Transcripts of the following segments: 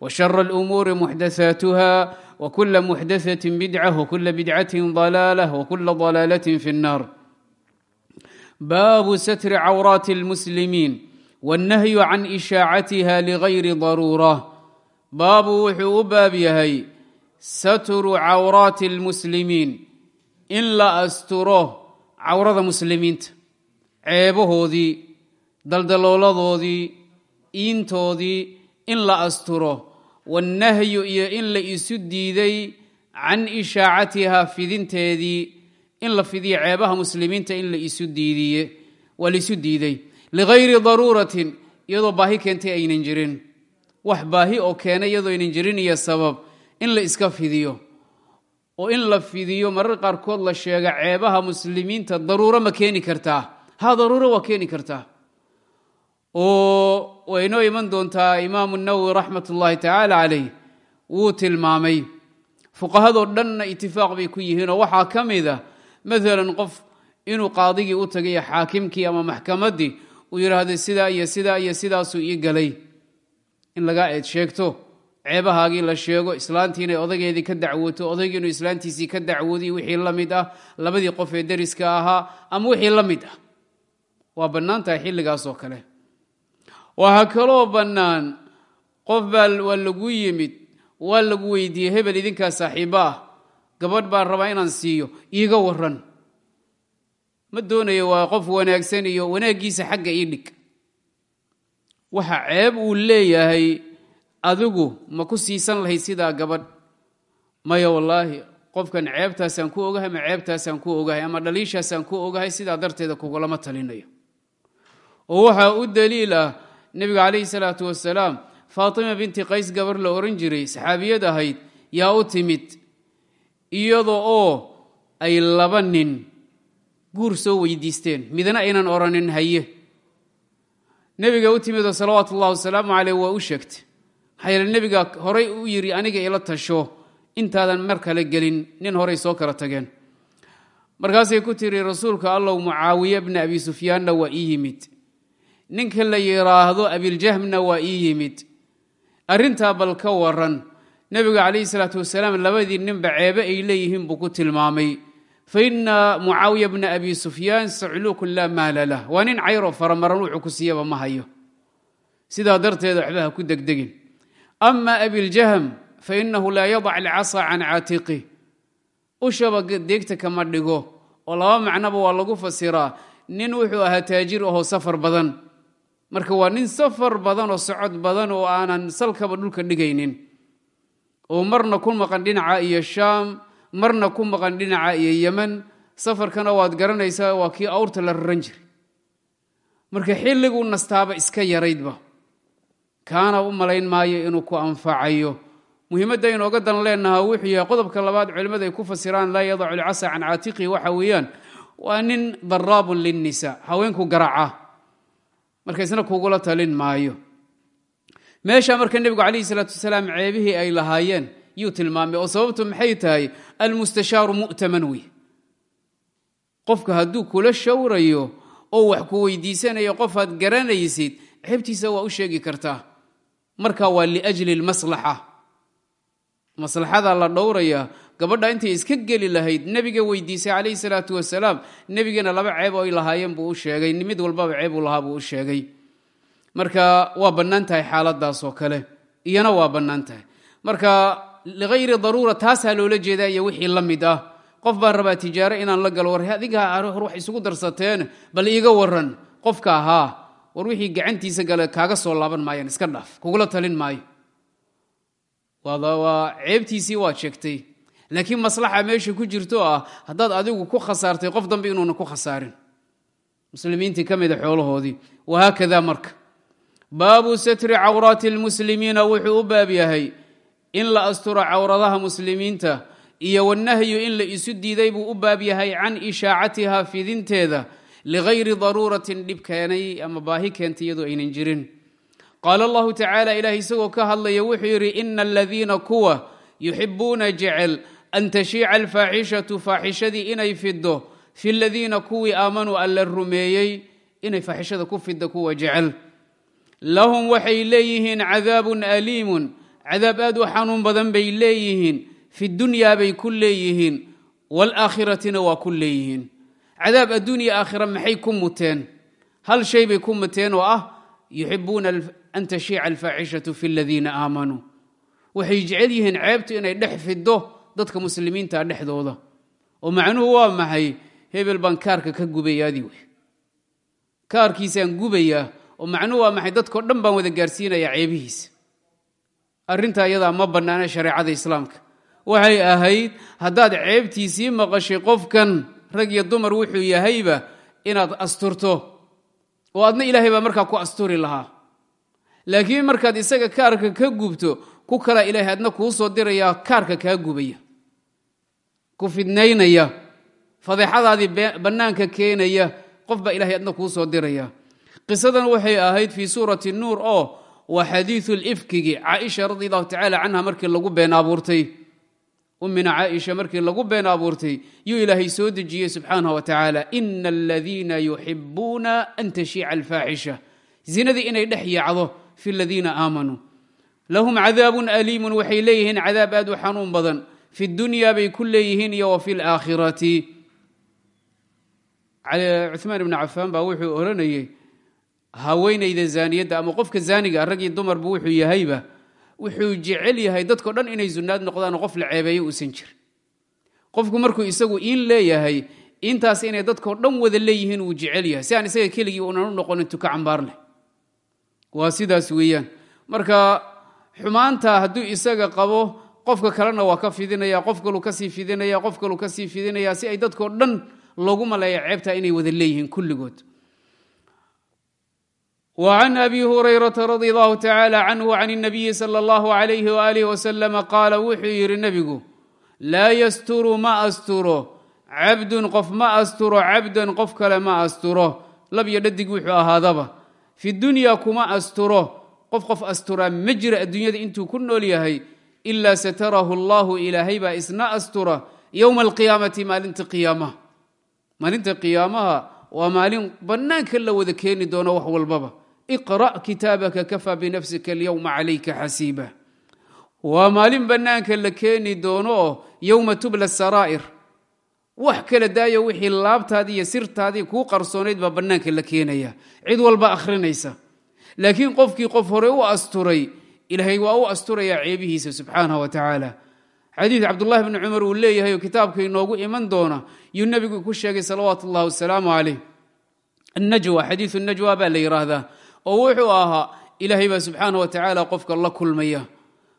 وشر الامور محدثاتها وكل محدثه بدعه وكل بدعه ضلاله وكل ضلاله في النار باب ستر عورات المسلمين والنهي عن اشاacatiha لغayri ضروره baabu wuxuu u baab yahay satru cawraati اlmuslimiin in la asturo cawrada muslimiinta ceebahoodii daldalooladoodii iintoodii in la asturo wannahyu iyo in la isu diiday can ishaacatihaa fidinteedii in la fidiyo ceebaha muslimiinta in la isu waa diiday ligayri daruuratin iyadoo baahi keentay aynan jirin. Wax baahi oo keenay iyadoo aynan jirin iyo sabab in la iska fidiyo. Oo in la fidiyo marar qaarkood la sheega ceebaha muslimiinta daruuro ma keeni kartaa. Ha daruuro waa keeni kartaa oo waynoo iman doontaa imaamu nawowi raxmat ullaahi tacaala calayh wuu tilmaamay. Fuqahadoo dhanna itifaaq bay ku yihiinoo waxaa ka mid a maalan qof inuu qaadigii u tagay xaakimkii ama maxkamaddii uu yidhaahdo sidaa iyo sidaa iyo sidaasuu ii galay. In lagaa eed sheegto ceebahaagii la sheego islaantii inay odageedii ka dacwooto odaygii inuu islaantiisii ka dacwoodiy wixii la mid ah labadii qof ee deriska ahaa ama wixii la mid ah. Waa bannaan tahay xilligaasoo kale waxaa kaloo bannaan qof baa waa lagu yimid waa lagu weydiiyey hebel idinkaa saaxiibo ah. Gabadh baan rabaa inaan siiyo iiga waran ma doonayo waa qof wanaagsan iyo wanaaggiisa xagga ii dhig. Waxa ceeb uu leeyahay adigu ma ku siisan lahayd sidaa gabadh. Maya wallaahi qofkan ceebtaasaan ku ogahay ama ceebtaasaan ku ogahay ama dhaliishaasaan ku ogahay sidaa darteeda kugulama talinayo. Oo waxaa u daliil ah nebiga calayhi salaatu wasalaam faatima binti qays gabar la ohan jiray saxaabiyad ahayd yaa u timid iyadoo oo ay laba nin guur soo weydiisteen midna aynan odhanin haye. Nebiga u timidoo salawaatu ullahi wasalaamu caleyh waa u sheegtay maxaa nebiga horay u yidhi aniga ila tasho intaadan mar kale gelin nin horay soo kala tageen. Markaasay ku tiri rasuulka allow mucaawiye bna abi sufyaanna waa ii yimid ninka la yidhaahdo abiljahmna waa ii yimid. Arrintaa bal ka waran nebiga calayhi salaatu wasalaam labadii ninba ceebe ay leeyihiin buu ku tilmaamay. Fa ina mucaawiya bna abi sufyaan sacluukun laa maala lah. Waa nin cayroo faramaran wuxuu ku siiyaba ma hayo. Sidaa darteeda waxba ha ku degdegin. Ama abiljahm fa inahu laa yadac alcasa can caatiqih ushaba deegta kama dhigo oo laba macnoba waa lagu fasiraa. Nin wuxuu ahaa taajir ahoo safar badan marka waa nin safar badan oo socod badan oo aanan salkaba dhulka dhigaynin. Oo marna ku maqan dhinaca iyo shaam marna ku maqan dhinaca iyo yeman safarkana waad garanaysaa waa kii awrta la raran jiray. Marka xilliguu nastaaba iska yaraydba kaana u malayn maayo inuu ku anfacayo. Muhiimadda inooga dan leenaha wuxuu yahay qodobka labaad culimmada ay ku fasiraan laa yadacu lcasa can caatiqihi waxa weeyaan waa nin daraabun linnisa haweenku garaca marka isna kugula talin maayo. Meesha marka nebigu calayhi salaatu wasalaam ceebihii ay lahaayeen yuu tilmaamay oo sababtu maxay tahay? Almustashaaru mu'taman wey qofka hadduu kula shawrayo oo wax ku weydiisanayo qofaad garanaysid ceebtiisa waa u sheegi kartaa. Marka waa liajli lmaslaxa. Maslaxada la dhowraya gabadha intay iska geli lahayd. Nebiga weydiisay calayhi salaatu wasalaam nebigana laba ceeb oo ay lahaayeen buu u sheegay. Mid walbaba ceeb uu lahaa buu u sheegay. Marka waa bannaan tahay xaaladaas oo kale. Iyana waa bannaan tahay. Marka ligayri daruura taasaa loola jeedaa iyo wixii la mid ah. Qof baan rabaa tijaaro inaan la galo war adinkaa hor wax isugu darsateen bal iiga waran qofka ahaa war wixii gacantiisa gale kaaga soo laaban maayaan iska dhaaf kugula talin maayo. Waa ceebtiisii waad sheegtay laakiin maslaxa meesha ku jirto ah haddaad adigu ku khasaartay qof dambe inuuna ku khasaarin. Muslimiintii ka mida xoolahoodii. Wahaakada marka. Baabu satri cawraati lmuslimiina wuxuu u baab yahay in la asturo cawradaha muslimiinta iyo wanahyu in la isu diiday buu u baab yahay can ishaacatiha fidinteeda ligayri daruuratin dhib keenay ama baahi keentay iyadoo aynan jirin. Qaala allahu tacaala ilaah isagoo ka hadlaya wuxuu yidhi ina aladiina kuwa yuxibuuna jecel an tashiica alfaaxishatu faaxishadii inay fido fi ladiina kuwii aamanuu alla rumeeyey inay faaxishada ku fidda kuwa jecel lahum waxay leeyihiin cadaabun aliimun cadaab aad u xanuun badan bay leeyihiin fi dunyaa bay ku leeyihiin waalaakhiratina waa ku leeyihiin cadaab adduunya aakhira maxay ku muteen hal shay bay ku muteen oo ah yuxibuuna an tashiica alfaaxishatu fi ladiina aamanuu waxay jecel yihiin ceebtu inay dhex fiddo dadka muslimiinta dhexdooda. Oo macnuhu waa maxay? Hebel baan kaarka ka gubayaadii wey kaarkiisaan gubayaa oo macnuhu waa maxay? Dadkao dhan baan wada gaarsiinayaa ceebihiisa. Arrintaa iyadaa ma bannaana shareecada islaamka. Waxay ahayd haddaad ceebtiisii maqashay qofkan rag iyo dumar wuxuu yahayba inaad asturto. Oo adna ilaahay baa markaa ku asturi lahaa. Laakiin markaad isaga kaarka ka gubto ku kalaa ilaahay adna kuu soo dirayaa kaarka kaa gubaya ku fidnaynaya fadeexadaadii bannaanka keenaya qof baa ilahay adna kuu soo diraya. Qisadan waxay ahayd fii suurati nuur oo waa xadiiu lifkigi caaisha radi allahu tacaala canha markii lagu been abuurtay. Ummina caaisha markii lagu been abuurtay yuu ilaahay soo dejiyey subxaanah wa tacaala ina aladiina yuxibuuna an tashiica alfaaxisha. Zinadii inay dhex yaacdo fi ladiina aamanuu lahum cadaabun aliimun waxay leeyihiin cadaab aad u xanuun badan fi dunya bay ku leeyihiin iyo wa fi laakhirati cumaan ibnu cafaan baa wuxuu oranayey haweenayda zaaniyadda ama qofka zaaniga raggii dumarba wuxuu yahayba wuxuu jecel yahay dadko dhan inay zunaad noqdaan qof la ceebeeyo uusan jirin qofku markuu isagu iin leeyahay intaas inay dadkao dhan wada leeyihiin wuu jecel yahay si aan isaga keligii unan u noqonin tuka cambaar leh waa sidaas weeyaan marka xumaanta hadduu isaga qabo qofka kalena waa ka fidinaya qof kaluu kasii fidinaya qof kaluu kasii fidinaya si ay dadkao dhan loogu maleeya ceebtaa inay wada leeyihiin kulligood وعن أbي هريرة رضي الله تعالى عنه عن النبي صلى الله عليه وآله وسلم قال wuxuu yihi نبgu laa ystر ma asturo cabdu qof ma asturo cabdan qof kale ma asturo labyo dhadig wuxuu ahaadaba fi dunya kuma asturo qof qof asturaa ma jira adduunyada intuu ku nool yahay إla satarahu اllahu ilaahay baa isna astura yowma alqiyaamati maalinta qiyaamaha maalinta qiyaamaha waa maalin bannaanka la wada keeni doono wax walbaba iqra' kitaabaka kafaa binafsika alyowma calayka xasiiba waa maalin bannaanka la keeni doono oo yowma tubla saraa'ir wax kala daayo wixii laabtaadii iyo sirtaadii kuu qarsoonayd baa bannaanka la keenaya cid walba akhrinaysa laakiin qofkii qof hore u asturay ilaahay waa u asturayaa ceebihiisa subxaanah wa tacaala xadiid cabdullahi bni cumar uu leeyahay oo kitaabka inoogu iman doona yuu nebigu ku sheegay salawaatu ullahi wasalaamu calayh annajwa xadiidu najwa baa la yidhaahdaa oo wuxuu ahaa ilaahay baa subxaana wa tacaala qofka la kulmaya.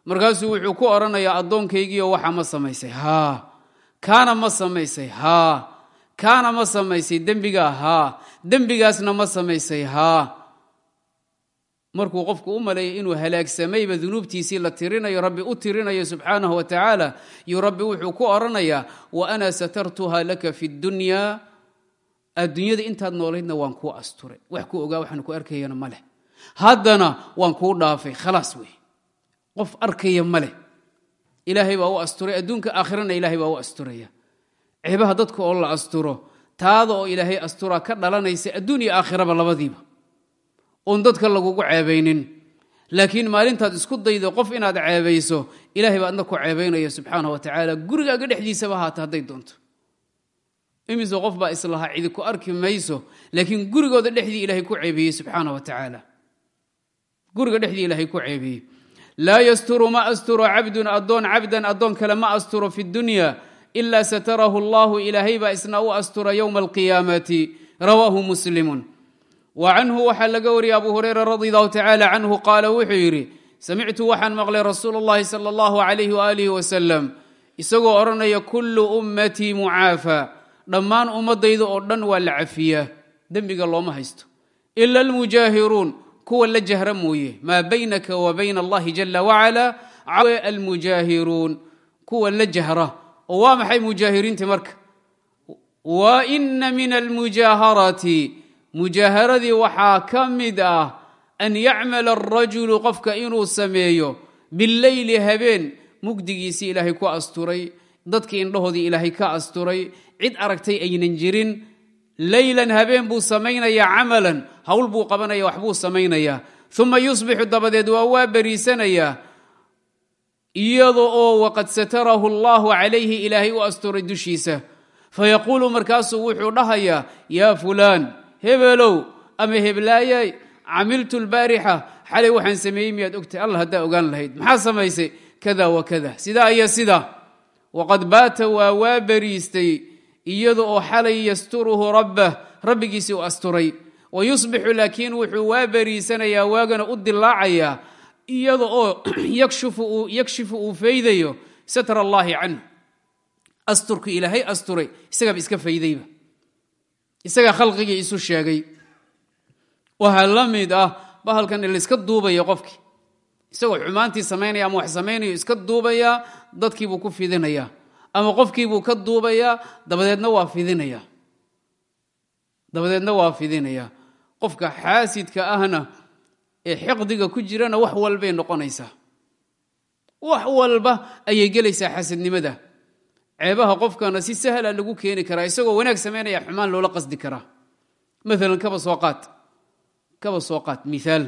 Markaasuu wuxuu ku odhanayaa addoonkaygiio waxa ma samaysay haa. Kaana ma samaysay haa. Kaana ma samaysay dembigaa haa. Dembigaasna ma samaysay haa markuu qofku u maleeya inuu halaagsamayba dunuubtiisii la tirinayo rabbi u tirinayo subxaanahu wa tacaala yuu rabbi wuxuu ku odhanayaa wa ana satartuha laka fi ddunyaa adduunyada intaad noolaydna waan kuu asturay. Wax ku ogaa waxaan ku arkayana ma leh. Haddana waan kuu dhaafay. Khalaas wey qof arkaya ma leh. Ilaahay baa u asturay. Adduunka aakhirana ilaahay baa u asturaya. Ceebaha dadka oo la asturo taada oo ilaahay asturaa ka dhalanaysa adduun iyo aakhiraba labadiiba oon dadka lagugu ceebaynin. Laakiin maalintaad isku daydo qof inaad ceebayso ilahay baa adna ku ceebaynaya subxaana wa tacaala. Gurigaaga dhexdiisaba haata hadday doonto. Imise qof baa islahaa cidi ku arki mayso laakiin gurigooda dhexdii ilaahay ku ceebeeyey subxaana wa tacaala. Guriga dhexdii ilaahay ku ceebeeyey laa yasturu ma asturo cabdun adoon cabdan adoon kale ma asturo fi dunya ila satarahu allahu. Ilaahay baa isna u astura ywma alqiyaamati. Rawaahu muslimun wa canhu waxaa laga wariyay abu hurayra radi allahu tacala canhu qaala wuxuu yidhi samictu waxaan maqlay rasuulu llahi sala allahu alayh waalihi wasalam isagoo odhanaya kullu ummatii mucaafa dhammaan ummadayda oo dhan waa la cafiyaa dembiga looma haysto. Ila almujaahiruun kuwa la jahra mooye. Maa baynaka wa bayna allahi jala wacala almujaahiruun kuwa la jahra. Oo waa maxay mujaahiriinti marka? Wa min almujaaharati mujaaharadii waxaa ka mid ah an yacmala arajulu qofka inuu sameeyo bileyli habeen mugdigiisii ilaahay ku asturay dadkii indhahoodii ilaahay ka asturay cid aragtay aynan jirin leylan habeen buu samaynayaa camalan hawl buu qabanaya waxbuu samaynayaa. Uma yusbixu dabadeed waa waa beriisanayaa iyada oo waqad satarahu allahu calayhi ilaahay u asturay dushiisa. Fayaquulu markaasuu wuxuu dhahayaa yaa fulaan hebelow ama heblaayay camiltu lbaarixa xalay waxaan sameeyey miyaad ogtay? Allah haddaa ogaan lahayd. Maxaa samaysay? Kada wa kada. Sidaa iyo sidaa waqad baata waa waa beriistay iyada oo xalay yasturuhu rabbah rabbigiisii u asturay. Wa yusbixu laakiin wuxuu waa beriisanayaa waagana u dilaacayaa iyada oo yakshifu uu faydayo satr allaahi canhu. Asturku ilaahay asturay isagaaba iska faydayba isagaa khalqigii isu sheegay. Waxaa la mid ah bahalkan layska duubaya qofkii isagoo xumaantii samaynaya ama wax samaynayo iska duubayaa dadkiibuu ku fidinayaa ama qofkiibuu ka duubayaa dabadeedna waa fidinayaa dabadeedna waa fidinayaa qofka xaasidka ahna ee xiqdiga ku jirana wax walbay noqonaysaa. Wax walba ayay gelaysaa xasadnimada ceebaha qofkana si sahla lagu keeni karaa isagoo wanaag samaynaya xumaan loola qasdi karaa. Maalan kaba soo qaad. Kaba soo qaad. Miaal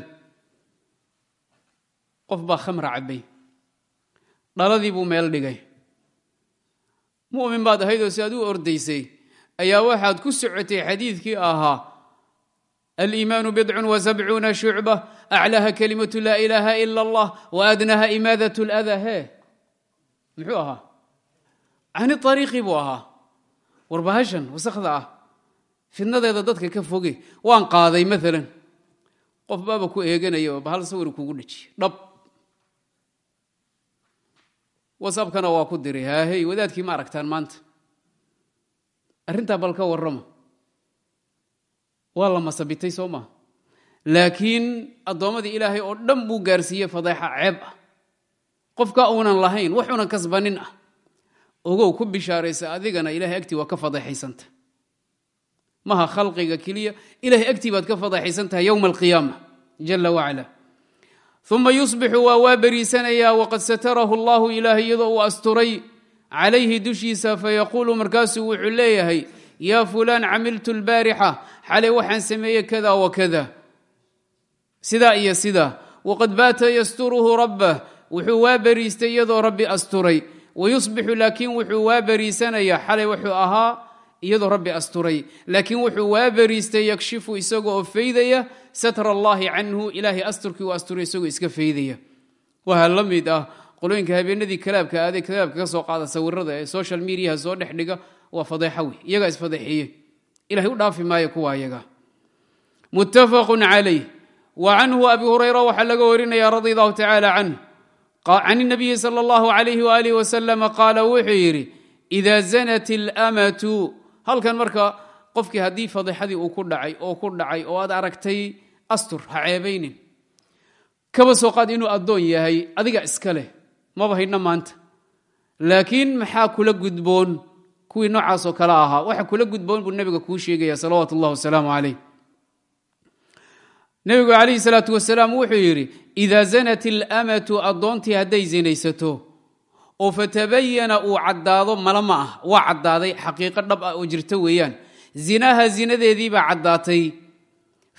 qof baa khamra cabbay. Dhaladii buu meel dhigay. Mu'min baad ahayd oo si aad u ordaysay ayaa waxaad ku socotay xadiidkii ahaa aliimaanu bidcun wasabcuuna shucba aclaaha kalimatu laa ilaaha ila allah wa adnaha imaadat lada hee muxuu ahaa cani ariiqi buu ahaa warbahashan wasakhda ah fidnadeeda dadka ka foge waan qaaday maalan qof baaba ku eeganaya bahal sawir kugu dhajiye dhab wasabkana waa ku diray haahey wadaadkii ma aragtaan maanta arrintaa bal ka warrama waa la masabitay soo maa laakiin addoommadii ilaahay oo dhan buu gaarsiiyey fadeexa ceeb ah qofka uunan lahayn waxuunan kasbanin ah ogow ku bishaaraysa adigana ilahay agtii waa ka fadeexaysanta maha khalqiga keliya ilahay agtii baad ka fadeexaysantahay yowma alqiyaama jala wacala uma yusbixu waa waa beriisanayaa waqad satarahu allahu ilaahay iyadoo uu asturay calayhi dushiisa fayaquulu markaasuu wuxuu leeyahay yaa fulaan camiltu lbaarixa xalay waxaan sameeyey kada wa kada sidaa iyo sidaa waqad baata yasturuhu rabbah wuxuu waa beriistay iyadoo rabbi asturay wayusbixu laakiin wuxuu waa beriisanayaa xalay wuxuu ahaa iyadoo rabbi asturay laakiin wuxuu waa beriistay yakshifu isagoo oo faydaya satra allaahi canhu ilaahay asturkii uu asturay isagoo iska faydaya waxaa la mid ah qolooyinka habeenadii kalaabka aaday kalaabka ka soo qaada sawirada ee social mediaha soo dhex dhiga waa fadeexa wey iyagaa isfadeexeeye ilahay u dhaafi maayo kuwa ayaga muttafaqun calayh wa canhu abi hurayra waxaa laga warinaya radi allahu tacaala can nabiyi sal allahu alayh waalih wasalama qaala wuxuu yidhi ida zanat اlamatu halkan marka qofkii haddii fadeexadii uu ku dhacay oo ku dhacay oo aad aragtay astur ha ceebaynin kaba soo qaad inuu addoon yahay adiga iska leh maba haydhna maanta laakiin maxaa kula gudboon kuwii noocaasoo kale ahaa waxa kula gudboon buu nebiga kuu sheegaya salawaatu اllah wasalaamu calayh nebigu calayhi salaatu wasalaam wuxuu yidhi ida zanat اlamatu addoontii hadday zinaysato oo fatabayana uu caddaado mala ma ah waa caddaaday xaqiiqo dhab ah oo jirta weeyaan. Zinaha zinadeediibaa caddaatay.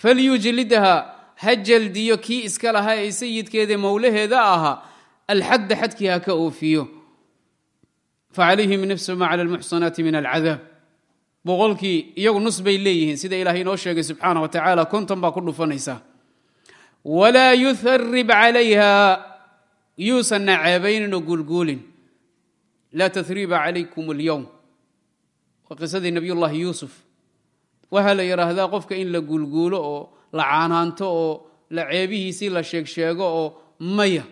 Falyujlidha ha jaldiyo kii iska lahaa ee sayidkeeda mowlaheeda ahaa alxadda xadkii ha ka oofiyo. Facalayhim nifsu ma cala almuxsanaati min alcadaab boqolkii iyagu nus bay leeyihiin sida ilaahay inoo sheegay subxaana wa tacaala konton baa ku dhufanaysa. Walaa yuharib calayha yuusanna ceebaynin oo guulguulin laa tahriiba calaykum اlyowm waa qisadii nabiyullaahi yuusuf. Waxaa la yidhaahdaa qofka in la guulguulo oo la caanaanto oo la ceebihiisii la sheegsheego oo maya.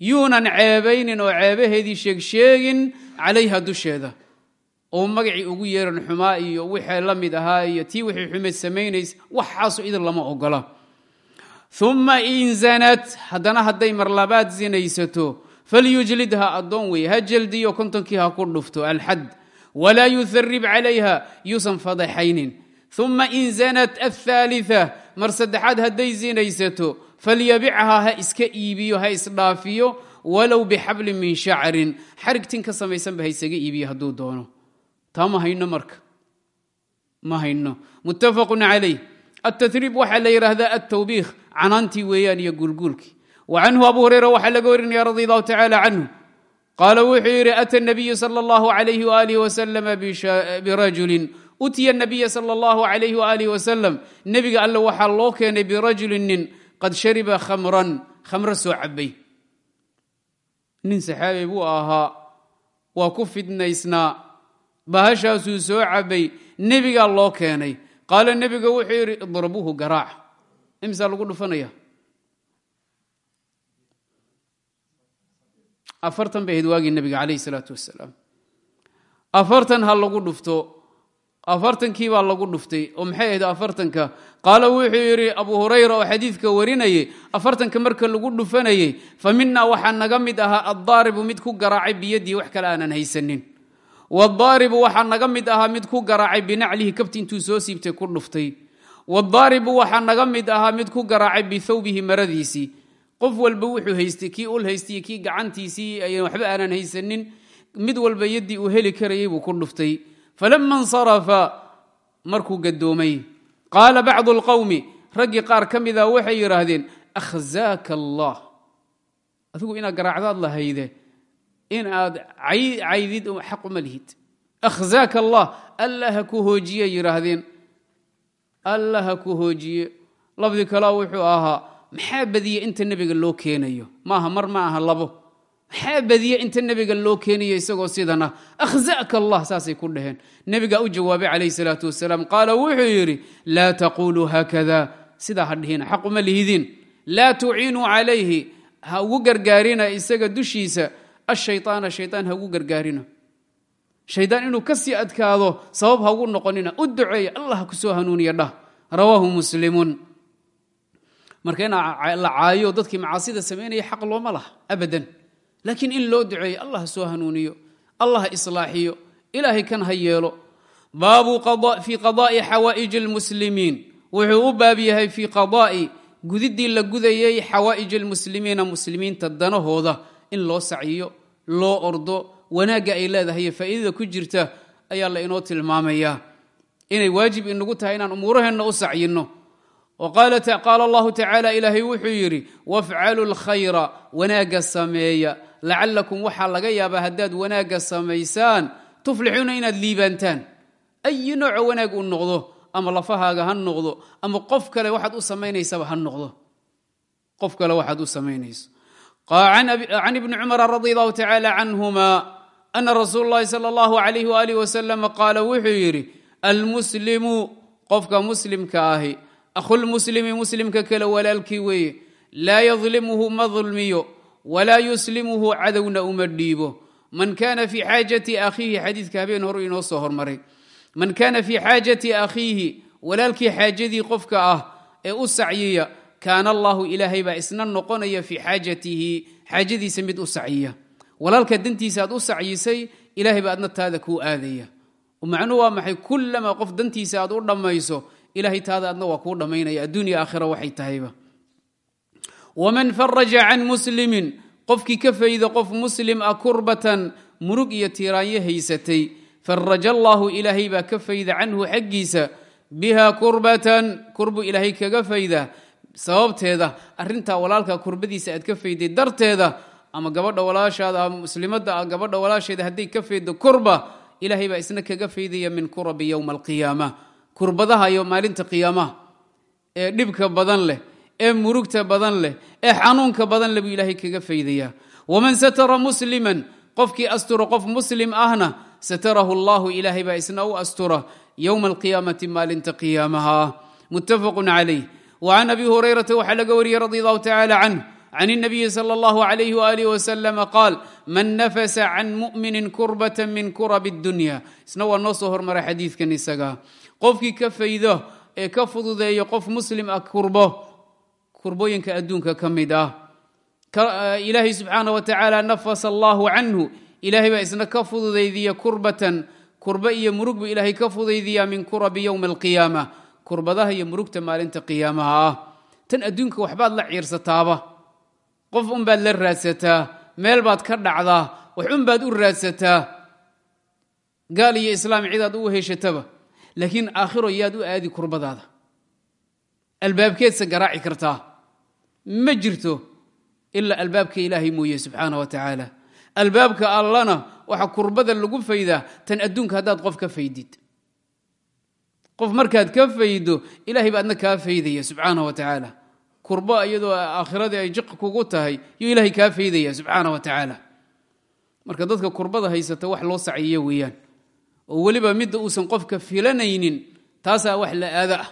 Yuunan ceebaynin oo ceebaheedii sheegsheegin calayha dusheeda oo magacii ugu yeeran xumaa iyo wixii la mid ahaa iyo tii wixii xumayd samaynaysa waxaasu idin lama ogola. Uma in zanat haddana hadday marlabaad sinaysato falyujlidha addoon weeye ha jeldiyo kontonkii ha ku dhufto alxad walaa yuharib calayha yuusan fadaxaynin. Uma in zanat athaalita mar saddexaad hadday sinaysato falyabichaa ha iska iibiyo ha isdhaafiyo walow bixablin min shacrin xarigtin ka samaysanba ha iibiyo hadduu doono taa ma hayno marka. Ma hayno. Muttafaqu calayh atasriib waxaa la yidhaahdaa altawbiikh canaantii weeyaan iyo guulguulkii wa canhu abu hurayra waxaa laga warinaya radi allahu tacala canhu. Qaala wuxuu yidhi ata nabiyu sal allahu alayh waalih wasalama birajulin utiya nabiya sal allahu alayh waalih wasalam nebiga alle waxaa loo keenay birajulin nin qad shariba khamran khamro soo nin saxaabi buu ahaa. Waa ku fidnaysnaa bahashaasuu soo cabay nebigaa loo keenay. Qaala nebiga wuxuu yidhi idrabuuhu garaac. Imsaa lagu dhufanaya? Afartan bay ahayd waagii nebiga calayh isalaatu wasalaam afartan ha lagu dhufto. Afartankii baa lagu dhuftay oo maxay ahayd afartanka? Qaala wuxuu yidhi abu hurayra oo xadiidka warinayay afartanka marka lagu dhufanayey fa minaa waxaa naga mid ahaa addaaribu mid ku garaacay biyadii wax kale aanan haysanin wadaaribu waxaa naga mid ahaa mid ku garaacay binaclihi kabti intuu soo siibtay ku dhuftay wadaaribu waxaa naga mid ahaa mid ku garaacay bithawbihi maradiisii qof walba wuxuu haystay kii ul haystay kii gacantiisii waxba aanan haysanin mid walba yaddii uu heli karayay buu ku dhuftay falama insarafa markuu gadoomay qaala bacdu alqowmi raggii qaar ka mida waxay yidhaahdeen akhzaaka allah adigu inaad garaacdaad lahayde in aad caydid xaq uma lihid. Akhzaaka allah alla ha ku hoojiye yidhaahdeen. Alla ku hoojiye. Lafdi kalea wuxuu ahaa maxaa badiye inta nebiga loo keenayo? Maaha mar ma aha labo. Maxaa badiye inta nebiga loo keenayo isagoo sidana? Akhza'ka allah saasay ku dhaheen. Nebigaa u jawaabay calayh salaatu wasalaam qaala wuxuu yidhi laa taquluu haakada sidaa ha dhihina xaq uma lihidin. Laa tuciinuu calayhi. Ha ugu gargaarina isaga dushiisa ashayaana shayaan hagu gargaarino shaydaan inuu ka sii adkaado sabab hagu noqonina u duceeya allah ku soo hanuuniya dhah rawaahu muslimun marka in la caayo dadkii macaasida samaynaya xaq looma laha abadan laakiin in loo duceeyo allah soo hanuuniyo allah islaaxiyo ilaahay kan ha yeelo baabu fii qada'i xawaa'iji اlmuslimiin wuxuu u baab yahay la gudayay xawaa'ij اlmuslimiina muslimiinta danahooda in loo saciyo loo ordo wanaagga ay leedahay iyo faa'iidada ku jirta ayaa la inoo tilmaamayaa inay waajib inagu tahay inaan umuuraheenna u sacyinno. Qaala allahu tacaala ilaahay wuxuu yidhi wafcalu lkhayra wanaagga sameeya. Lacalakum waxaa laga yaabaa haddaad wanaagga samaysaan tuflixuuna inaad liibaantaan. Ayi nooco wanaag uu noqdo ama lafahaaga ha noqdo ama qof kale waxaad u samaynaysaba ha noqdo. Qof kale waxaad u samaynayso عن ibni cumara radi allahu tacaala canhuma ana rasuul lahi sal allahu alayh waalih wasalam qaala wuxuu yidhi almuslimu qofka muslimka ahi akhulmuslimi muslimka kale walaalkii weeye laa yadlimuhu ma dulmiyo walaa yuslimuhu cadowna uma dhiibo man kana fi xaajati akhiihi xadiidka habeen horu inoo soo hormaray man kaana fii xaajati akhiihi walaalkii xaajadii qofka ah ee u sacyiya kaana allahu ilaahay baa isna noqonaya fii xaajatihi xaajadiisa mid u sacyiya. Walaalka dantiisa aad u sacyisay ilahay baa adna taada kuu aadaya. Macnuhu waa maxay? Kullamaa qof dantiisa aad u dhammayso ilahay taada adna waa kuu dhammaynaya. Adduunya aakhira waxay tahayba. Waman faraja can muslimin qofkii ka fayda qof muslim ah kurbatan murug iyo tiiraanyo haysatay. Faraja allaahu ilaahay baa ka fayda canhu xaggiisa biha kurbatan kurbu ilaahay kaga fayda sababteeda arintaa walaalka kurbadiisa aad ka fayday darteeda ama gabadha walaashaada ama muslimadda ah gabadha walaasheeda hadday ka faydo kurba ilaahay baa isna kaga faydaya min kurabi yowma alqiyaama kurbadaha iyo maalinta qiyaamaha ee dhibka badan leh ee murugta badan leh ee xanuunka badan leh buu ilaahay kaga faydayaa waman satara musliman qofkii asturo qof muslim ahna satarahu allahu ilaahay baa isna u astura yowma alqiyaamati maalinta qiyaamaha. Muttafaqun calayh وعn abi hurayrata waxaa laga wariyey radi allahu tacala canh can الnabiyi slى اllah عalyh walih wslm qaal man nafsa can mumini kurbat min kurab اdunya isna waa noo soo hormaray xadiidkan isaga qofkii ka faydo ee ka fududeeyo qof muslim ah kurbo kurbooyinka adduunka ka mid ah ilaahay subxaanه wa tacaala nafasa allahu canhu ilahay baa isna ka fududaydiya kurbatan kurba iyo murug buu ilaahay ka fudaydiyaa min kurabi ywmi اlqiyaama kurbadaha iyo murugta maalinta qiyaamaha ah. Tan adduunka waxbaad la ciirsataaba. Qof unbaad la raadsataa meel baad ka dhacdaa wax unbaad u raadsataa. Gaal iyo islaam cidaad u heshataba laakiin aakhiro yaad u aadi kurbadaada. Albaabkeedsa garaaci kartaa. Ma jirto ilaa albaabka ilaahay mooye subxaana wa tacaala albaabka allana waxa kurbada lagu faydaa tan adduunka haddaad qof ka faydid qof markaad ka faydo ilahay baa adna kaa faydaya subxaana wa tacaala. Kurbo iyadoo aakhiradii ay jiq kugu tahay yuu ilaahay kaa faydaya subxaana wa tacaala. Marka dadka kurbada haysata wax loo saciyo weeyaan. Oo weliba midda uusan qofka filanaynin taasaa wax la aada ah.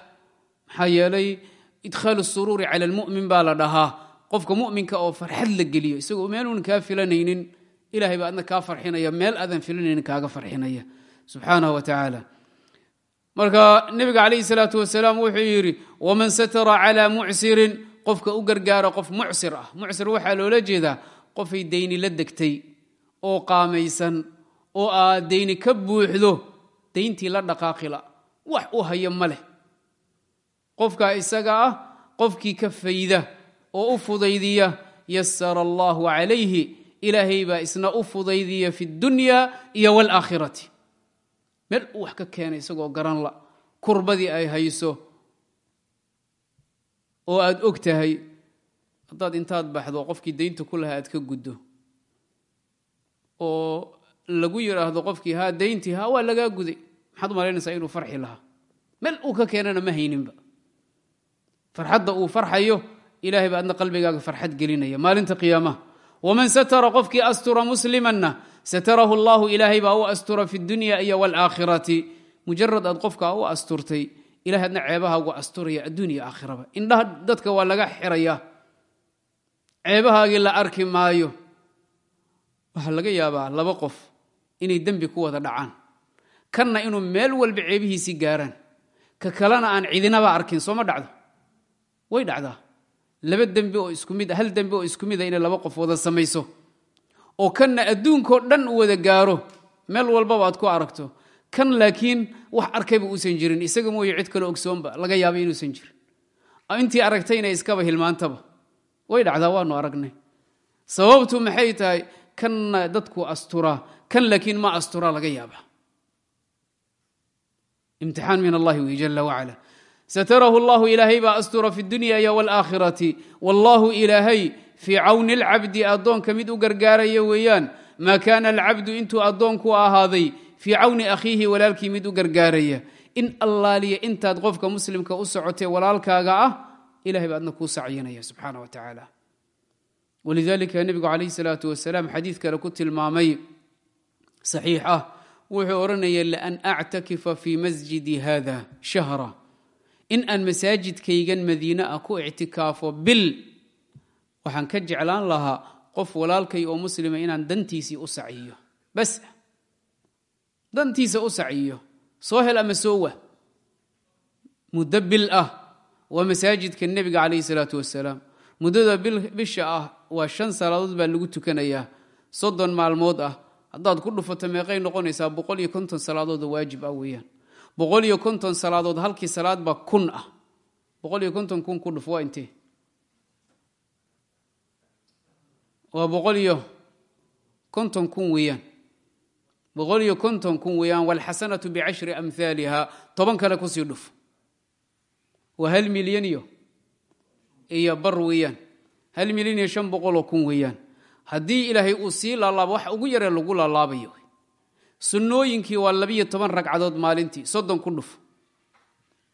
Maxaa yeelay idkhaalu suruuri cala almu'min baa la dhahaa. Qofka mu'minka oo farxad la geliyo isagoo meeluun kaa filanaynin ilahay baa kaa farxinaya meel aadan filanaynin kaaga farxinaya. Subxaanahu wa tacaala marka nebiga calayhi salaatu wasalaam wuxuu yidhi waman satara calaa mucsirin qofka u gargaara qof mucsir ah. Mucsir waxaa loola jeedaa qofay dayni la degtay oo qaamaysan oo aa dayni ka buuxdo dayntii la dhaqaaqila. Wax u haya ma leh. Qofka isaga ah qofkii ka fayda oo u fudaydiya yasara allahu calayhi ilaahay baa isna u fudaydiya fi dunya iyo waalaakhirati meel uu wax ka keenay isagoo garan la kurbadii ay hayso oo aad og tahay haddaad intaad baxdo qofkii daynta ku lahaa aad ka guddo. Oo lagu yidhaahdo qofkii haa dayntii haa waa lagaa guday. Maxaad u malaynaysaa inuu farxi lahaa. Meel uu ka keenana ma hayninba. Farxadda uu farxayo ilahay baa adna qalbigaaga farxad gelinaya maalinta qiyaamaha. Waman satara qofkii astura muslimanna satarahu allahu ilaahay baa u astura fi dunya iyo waalaakhirati mujarad aad qofka u asturtay ilahay adna ceebaha ugu asturaya adduun iyo aakhiraba indhaha dadka waa laga xiraya ceebahaagii la arki maayo waxaa laga yaabaa laba qof inay dembi ku wada dhacaan kanna inuu meel walba ceebihiisii gaaraan ka kalena aan cidinaba arkin sooma dhacdo way dhacdaa laba dembi oo isku mid hal inay laba qof wada samayso oo kanna adduunkao dhan u wada gaaro meel walbaba aad ku aragto. Kan laakiin wax arkayba uusan jirin isaga mooye cid kaloo ogsoonba laga yaabay inuusan jirin. Intii aragtayna iskaba hilmaantaba. Way dhacdaa waanu aragnay. Sababtu maxay tahay? Kanna dadku asturaa kan laakiin ma asturaa laga yaaba imtixaan min allahi wy jala wacala. Satarahu allahu ilaahay baa astura fi dunya iyo waalaakhirati wallahu ilaahay fii cawni alcabdi addoonka mid u gargaaraya weeyaan maa kaana alcabdu intuu addoonku ahaaday fii cawni akhiihi walaalkii mid u gargaaraya. In allaaliya intaad qofka muslimka u socotee walaalkaaga ah ilahay adna kuu sacyinaya subxaana wa tacaala. Walidalika nebigu calayhi salaatu wasalaam xadiid kale ku tilmaamay saxiix ah wuxuu odhanaya laan actakifa fii masjidi hada shahra. In aan masaajidkaygan madiine ah ku ictikaafo bil waxaan ka jeclaan lahaa qof walaalkay oo muslima inaan dantiisii u saciyo bas dantiisa u saciyo soo hel ama soo muddo bil ah waa masaajidka nebiga calayhi salaatu wasalaam muddada bisha ah waa shan salaadood baa lagu tukanayaa. Soddon maalmood ah. Haddaad ku dhufato meeqay noqonaysaa boqol iyo konton salaadood oo waajib ah weeyaan. Boqol iyo konton salaadood halkii salaad baa kun ah. Boqol iyo konton kun ku dhuf waa intee waa boqol iyo konton kun weeyaan. Boqol iyo konton kun weeyaan walxasanatu bicashri amhaaliha toban kale ku sii dhuf waa hal milyan iyo iyo bar weeyaan. Hal milyan iyo shan boqoloo kun weeyaan. Haddii ilaahay uu sii laalaabo wax ugu yaree lagu laalaabayo. Sunnooyinkii waa labiyo toban ragcadood maalintii. Soddon ku dhuf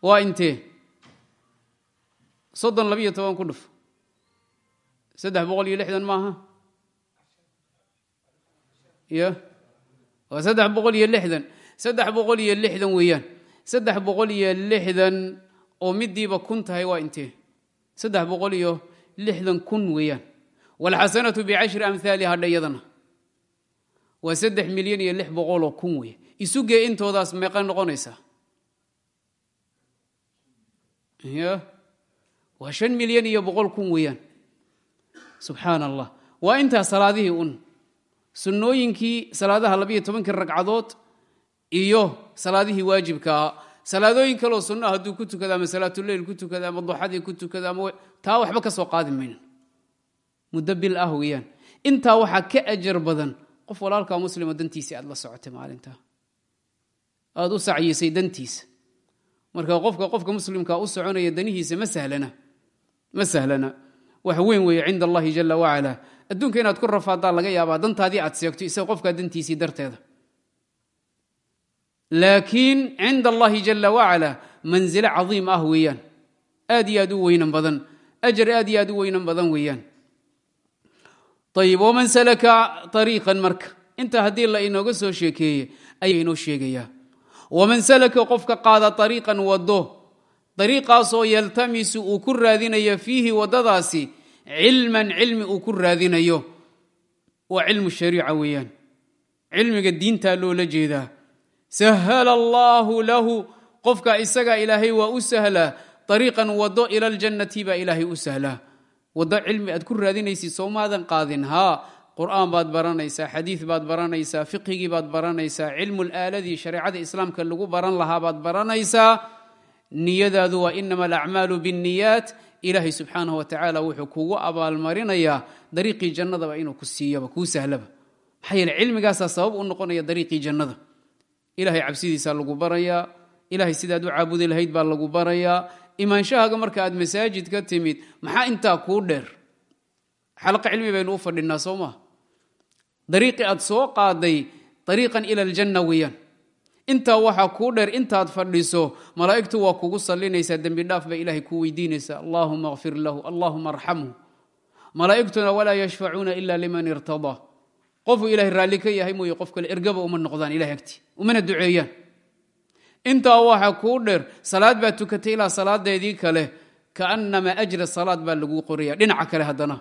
waa intee? Soddon labiyo toban ku dhuf saddex boqol iyo lixdan maaha y waa saddex boqol iyo lixdan saddex boqol iyo lixdan weeyaan saddex boqol iyo lixdan oo midiiba kun tahay waa intee saddex boqol iyo lixdan kun weeyaan wاlxasanatu bicashri amhaaliha dha iyadana waa saddex milyan iyo lix boqoloo kun weeye isugee intoodaas meeqa noqonaysaa y waa shan milyan iyo boqol kun weeyaan subxaan allah waa intaa salaadihii un. Sunnooyinkii salaadaha labiyo tobankii ragcadood iyo salaadihii waajibkaa salaadooyin kaleo sunnaha hadduu ku tukada ama salaatuleyl ku tukada ama duxadii ku tukada ama taa waxba ka soo qaadi mayno muddo bil ah weeyaan. Ka ajar badan qof walaalkaa muslimo dantiisii aad la socotay maalintaa. Aada u dantiisa. Marka qofka qofka muslimka u soconaya danihiisa ma sahlana. Ma sahlana wax weyn weeye cinda allahi jala wacala. Adduunka inaad ku rafaadaa laga yaabaa dantaadii aad seegto isaga qofkaa dantiisii darteeda. Laakiin cinda allahi jala wacala manzilo cadiim ah weeyaan. Aad iyo aad u weynan badan. Ajar aad iyo aad u weynan badan weeyaan. Ayib waman salaka ariiqan marka. Inta haddii la inooga soo sheekeeye ayaa inoo sheegayaa. Waman salaka qofka qaada ariiqan wado ariiqaasoo yaltamisu uu ku raadinayo fiihi wadadaasi cilman cilmi uu ku raadinayo. Waa cilmu shariica weeyaan. Cilmiga diintaa loola jeedaa. Sahala allaahu lahu. Qofka isaga ilaahay waa u sahlaa ariiqan wado ila ljannati baa ilaahay u sahlaa wado cilmi aad ku raadinaysid soomaadan qaadin. Haa qur'aan baad baranaysaa xadiid baad baranaysaa fiqhigii baad baranaysaa cilmul aaladii shareecada islaamka lagu baran lahaa baad baranaysaa niyadaadu waa inama alacmaalu binniyaat. Ilaahay subxaanahu wa tacaala wuxuu kugu abaalmarinayaa dariiqii jannadaba inuu ku siiyaba kuu sahlaba. Maxaa yeele cilmigaasaa sabab u noqonaya dariiqii jannada. Ilahay cabsidiisaa lagu barayaa ilahay sidaad u caabudi lahayd baa lagu barayaa. Imaanshahaaga marka aad masaajid ka timid maxaa intaa kuu dheer? Xalqa cilmi baynu u fadhinaa soo maa dariiqii aad soo qaaday dariiqan ila aljanna weeyaan intaa waxaa kuu dheer intaad fadhiso malaa'igtu waa kugu sallinaysaa dembi dhaaf bay ilaahay kuu weydiinaysaa. Allaahuma kfir lahu allaahuma arxamhu malaa'igtuna walaa yashfacuuna ila liman irtadaa qofuu ilahay raalli ka yahay mooye qof kale ergaba uma noqdaan ilahay agti. Umana duceeyaan. Intaa waxaa kuu dheer salaad baad tukatay ilaa salaadeedii kale kaanama ajra salaad baa laguu qoraya dhinaca kale haddana.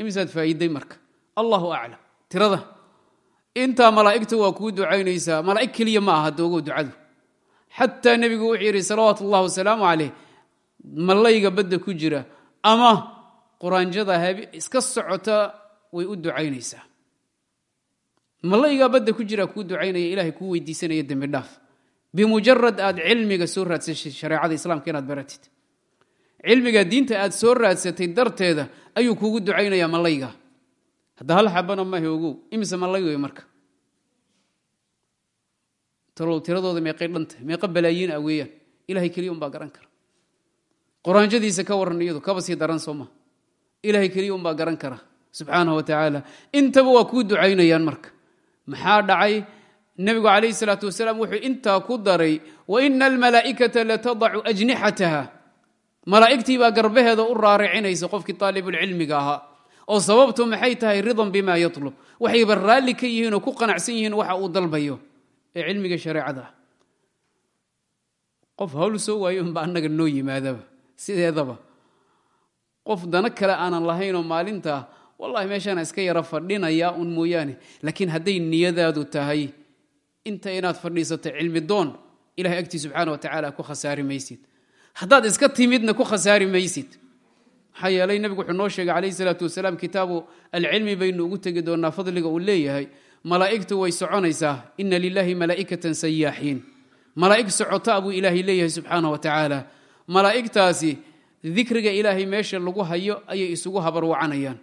Imisaad faa'iiday marka. Allahu aclam tirada intaa malaa'igta waa kuu ducaynaysaa. Malaa'ig keliya ma aha doogo ducadu. Xataa nebigu wuxuu yidhi salawaatu ullahi wasalaamu caleyh mallayga badda ku jira ama quraanjada iska socota way u ducaynaysaa. Mallaygaa badda ku jira kuu ducaynaya ilahay kuu weydiisanaya dembi bimujarad aad cilmiga soo raadsatay shareecada islaamka inaad baratid. Cilmiga diinta aad soo raadsatay darteeda ayuu kuugu ducaynayaa mallayga hadda hal xabana mahe ogow imise mallay wey marka? Tiradooda meeqay dhantahay meeqa balaayiin ah weeyaan. Ilahay keliya umbaa garan kara. Quraanjadiisa ka waran kaba sii daran soo ma. Ilahay keliya umbaa garan kara subxaanahu wa tacaala. Intaba waa kuu ducaynayaan marka. Maxaa dhacay? Nebigu calayhi salaatu wasalaam wuxuu intaa ku daray wa ina almalaa'ikata latadacu ajnixataha malaa'igtii baa garbaheeda u raaricinaysa qofkii taalibulcilmiga ahaa oo sababtu maxay tahay ridan bima yatlub. Waxayba raalli ka yihiin oo ku qanacsan yihiin waxa uu dalbayo ee cilmiga shareecada. Ah qof hawl soo waayo unba annaga noo yimaadaba sideedaba. Qof dano kale aanan lahaynoo maalintaa wallahi meeshaana iska yara fadhinaya un mooyaane. Laakiin hadday niyadaadu tahay inta inaad fadhiisato cilmi doon ilahay agtii subxaana wa tacaala ku khasaari maysid. Haddaad iska timidna ku khasaari maysid maxaa yeelay nebigu wuxuu noo sheegay calayhi salaatu wasalaam kitaabu alcilmi baynu ugu tegi doonaa fadliga uu leeyahay. Malaa'igtu way soconaysaa. Ina lilahi malaa'ikatan sayaaxiin. Malaa'ig socotaa buu ilaahay leeyahay subxaana wa tacaala malaa'igtaasi dikriga ilaahay meesha lagu hayo ayay isugu habarwacanayaan.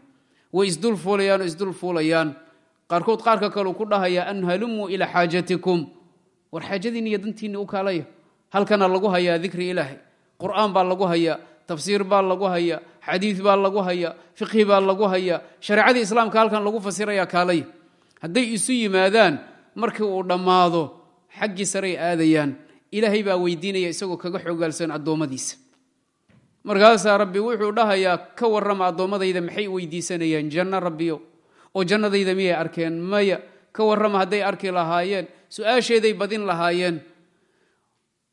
Way isdul fuulayaan oo isdul fuulayaan. Qaarkood qaarka kaleu ku dhahaya an halumuu ilaa xaajatikum. War xaajadiinni iyo dantiinni u kaalaya. Halkana lagu hayaa dikri ilaahay. Qur'aan baa lagu hayaa tafsiir baa lagu haya xadiid baa lagu haya fiqhi baa lagu haya shareecadii islaamka halkan lagu fasiraya kaalay. Hadday isu yimaadaan markii uu dhammaado xaggii saray aadayaan. Ilaahay baa weydiinaya isagoo kaga xogaalsan addoommadiisa. Markaasaa rabbi wuxuu dhahayaa ka warrama addoommadayda maxay weydiisanayaan? Janno rabbiyo. Oo jannadayda miyay arkeen? Maya. Ka warrama hadday arki lahaayeen su'aasheeday badin lahaayeen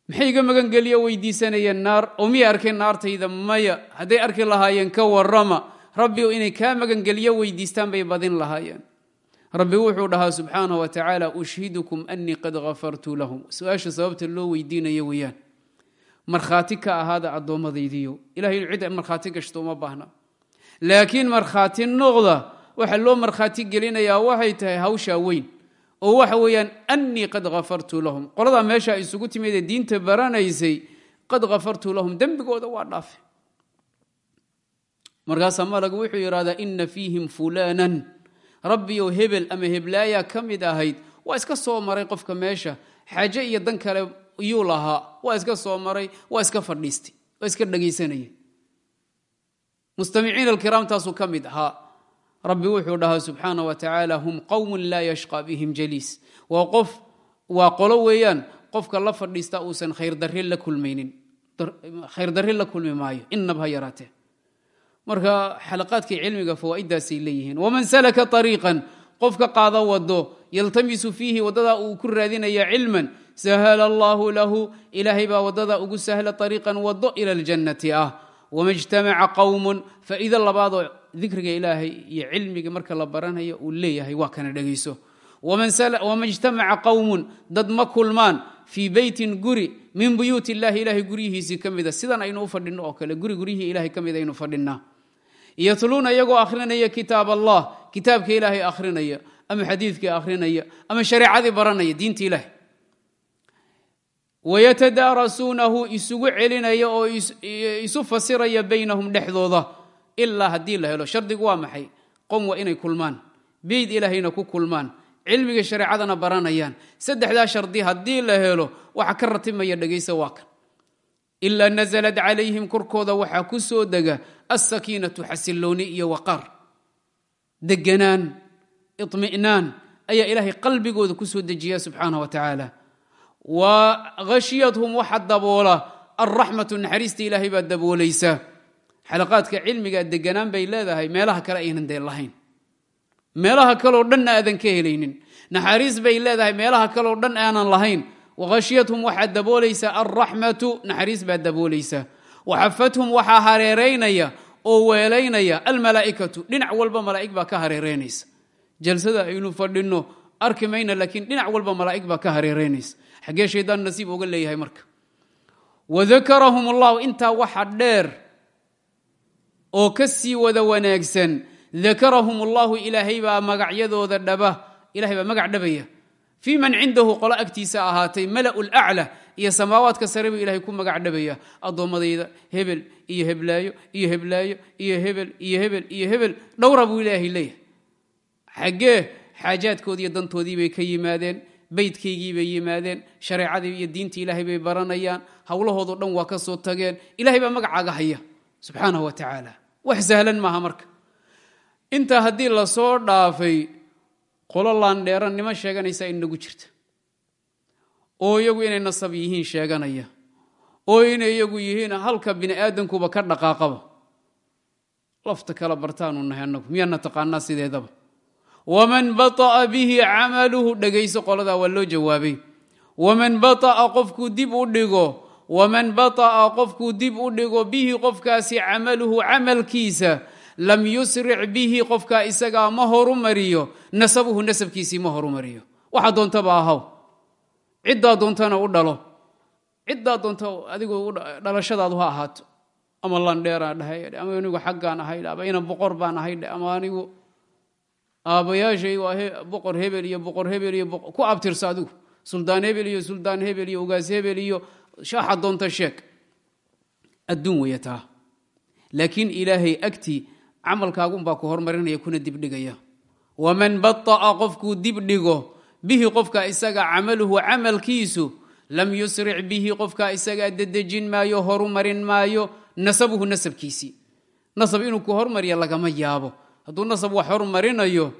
maxay iga magangeliyo weydiisanayeen naar? Oo miyay arkeen naartayda? Maya hadday arki lahaayeen ka warrama. Rabbi inay kaa magangeliyo weydiistaan bay badin lahaayeen. Rabbi wuxuu dhahaa subxaanah wa tacaala ushhidukum anii qad hafartu lahum. Su'aasha sababta loo weydiinayo weeyaan markhaati ka ahaada addoommadaydiyo ilahay cid markhaati gashto uma baahna. Laakiin markhaati noqda waxa loo markhaati gelinayaa waxay tahay hawshaa weyn oo waxa weeyaan anii qad hafartu lahum. Qoladaa meesha isugu timid ee diinta baranaysay qad hafartu lahum. Dembigooda waa dhaafe markaasaa malagu wuxuu yidhahdaa ina fiihim fulaanan. Rabbiyow hebel ama heblaayaa ka mid ahayd waa iska soo maray qofka meesha. Xaaje iyo dan kale iyuu lahaa waa iska soo maray waa iska fadhiistay waa iska dhegaysanaya mustamiciin alkiraam taasuu ka mid ahaa rabbi wuxuu dhahaa subxaana wa tacaala hum qowmun laa yashqa bihim jaliis. Waa qof waa qolo weeyaan qofka la fadhiista uusan khayrdarre la kulmaynin. Khayrdarre la kulmi maayo inaba ha yaraatee. Marka xalaqaadkii cilmiga fawaa'idaasay leeyihiin waman salaka ariiqan qofka qaada wado yaltamisu fiihi waddadaa uu ku raadinaya cilman sahala allaahu lahu ilaahay baa waddadaa ugu sahla ariiqan wado ila aljannati ah. Wama ijtamaca qowmun faa'iido labaadoo dikriga ilaahay iyo cilmiga marka la baranayo uu leeyahay waa kana dhegayso. Wama ijtamaca qowmun dad ma kulmaan fii beytin guri min buyuut illahi ilahay guryihiisii ka mida. Sidan aynu u fadhino oo kale guri guryihii ilahay ka mid aynu fadhinaa yatluuna iyagoo akhrinaya kitaab allah kitaabka ilaahay akhrinaya ama xadiidkii akhrinaya ama shareecadii baranaya diinta ilahay wayatadaarasuunahu isugu celinaya oo isu fasiraya baynahum dhexdooda ilaa haddii la helo. Shardigu waa maxay? Qom waa inay kulmaan. Beyd ilaahayna ku kulmaan. Cilmiga shareecadana baranayaan. Saddexdaa shardi haddii la helo waxa ka ratimaya dhegaysa waa kan. Ilaa nasalad calayhim korkooda waxaa ku soo dega alsakiinatu xasilooni iyo waqaar. Deganaan iطmi'naan ayaa ilaahay qalbigooda ku soo dejiya subxaanah wa tacaala wa khashiyadhum waxaa daboola alraxmatu naxariista ilaahay baa daboolaysa xalaqaadka cilmiga deganaan bay leedahay meelaha kale aynan dee lahayn. Meelaha kaleo dhanna aadan ka helaynin. Naxariis bay leedahay meelaha kaleo dhan aanan lahayn. Wakhashyathum waxaa daboolaysa alraxmatu naxariis baa daboolaysa. Waxafathum waxaa hareeraynaya oo weelaynaya almalaa'ikatu. Dhinac walba malaa'ig baa ka hareeraynaysa jalsada aynu fadhinno arki mayna laakiin dhinac walba malaa'ig baa ka hareeraynaysa xaggee shaydaan nasiib oga leeyahay marka. Wadakarahum allahu intaa waxa dheer oo ka sii wada wanaagsan. Dakarahum allahu ilaahay baa magacyadooda dhaba ilahay baa magac dhabaya. Fii man cindahu qolo agtiisa ahaatay mala'u lacla iyo samaawaadka sare buu ilahay ku magac dhabaya. Addoommadayda hebel iyo heblaayo iyo heblaayo iyo hebel iyo hebel iyo hebel dhowra buu ilaahay leeyahay. Xaggee xaajaadkoodii dantoodii bay ka yimaadeen beydkaygii bay yimaadeen shareecadii iyo diintii ilaahay bay baranayaan howlahoodao dhan waa ka soo tageen. Ilahay baa magacaaga haya subxaanahu wa tacaala wax sahlan maaha marka. Intaa haddii la soo dhaafay qolo laandheerannimo sheeganaysa inagu jirta. Oo iyagu inay nasab yihiin sheeganaya. Oo inay iyagu yihiin halka bini aadamkuba ka dhaqaaqaba. Lafta kala bartaanu nahay annagu miyaana taqaanaa sideedaba? Waman bata'a bihi camaluhu dhegayso qoladaa waa loo jawaabay. Waman bata'a qofkuu dib u dhigo waman bata'a qofkuu dib u dhigo bihi qofkaasi camaluhu camalkiisa lam yusric bihi qofkaa isagaa ma horumariyo nasabuhu nasabkiisii ma horumariyo waxaa doontaba ahaw ciddaa doontana u dhalo ciddaa doonta adigu dhalashadaadu ha ahaato ama landheeraan dhahay ama anigu xaggaan ahay ama ina boqor baan ahay ama anigu aabbayaashay waa boqor hebel iyo boqor hebel iyo ku abtirso adigu suldaan hebel iyo suldaan hebel iyo ugaas hebel iyo shaaxa doonta sheeg adduun weya taa laakiin ilaahay agtii camalkaagunbaa ku hormarinaya kuna dibdhigaya waman bata'a qofkuu dibdhigo bihi qofka isaga camaluhu camalkiisu lam yusric bihi qofka isagaa dedejin maayo horumarin maayo nasabuhu nasabkiisii nasab inuu ku hormariya lagama yaabo hadduu nasab wax hormarinayo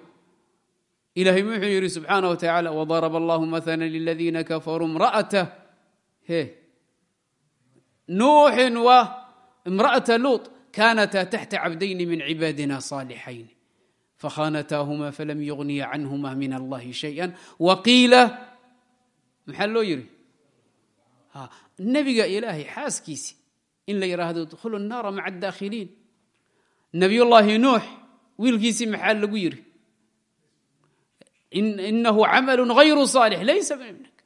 ilahay wuxuu yidhi subxaana wa tacaala wadaraba allahu maala liladiina kafaruu imra'ata he nuuxin wa imra'ata luut kaanataa taxta cabdayni min cibaadina saalixayn fakhanataahuma falam yugniya canhuma min allahi shaya waqiila maxaa loo yiri? Nebiga ilaahay xaaskiisi in la yidhaahdo dkhulu naara maca adaakhiliin nabiyullaahi nuux wiilkiisii maxaa lagu yiri? Inahu camalu غayru صaalix laysa min ibnik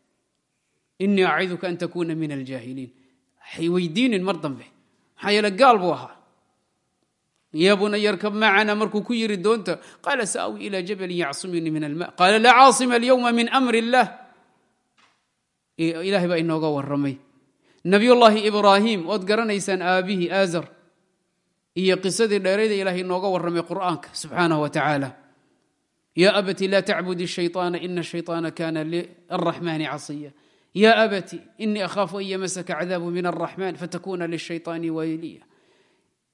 inii aciduka an takuna min aljaahiliin hayweydiinin mar dambe. Maxaa yeele gaal buu ahaa. Ya bunayarkab macana markuu ku yiri doonta qaala saawi ilaa jabalin yacsuminii min alma. Qaala laa caasima alyowma min amri illaah ilahay baa inooga waramay nabiyullaahi ibraahim waad garanaysaan aabihii aazar iyo qisadii dheerayda ilaahay inooga warramay qur'aanka subxaanah wa tacaala ya abati laa tacbudi shayطaana ina shayطaana kana ya abati inii akhaafu an yamasaka cadaabu min الraxman fatakuna lلshayطaani wayliya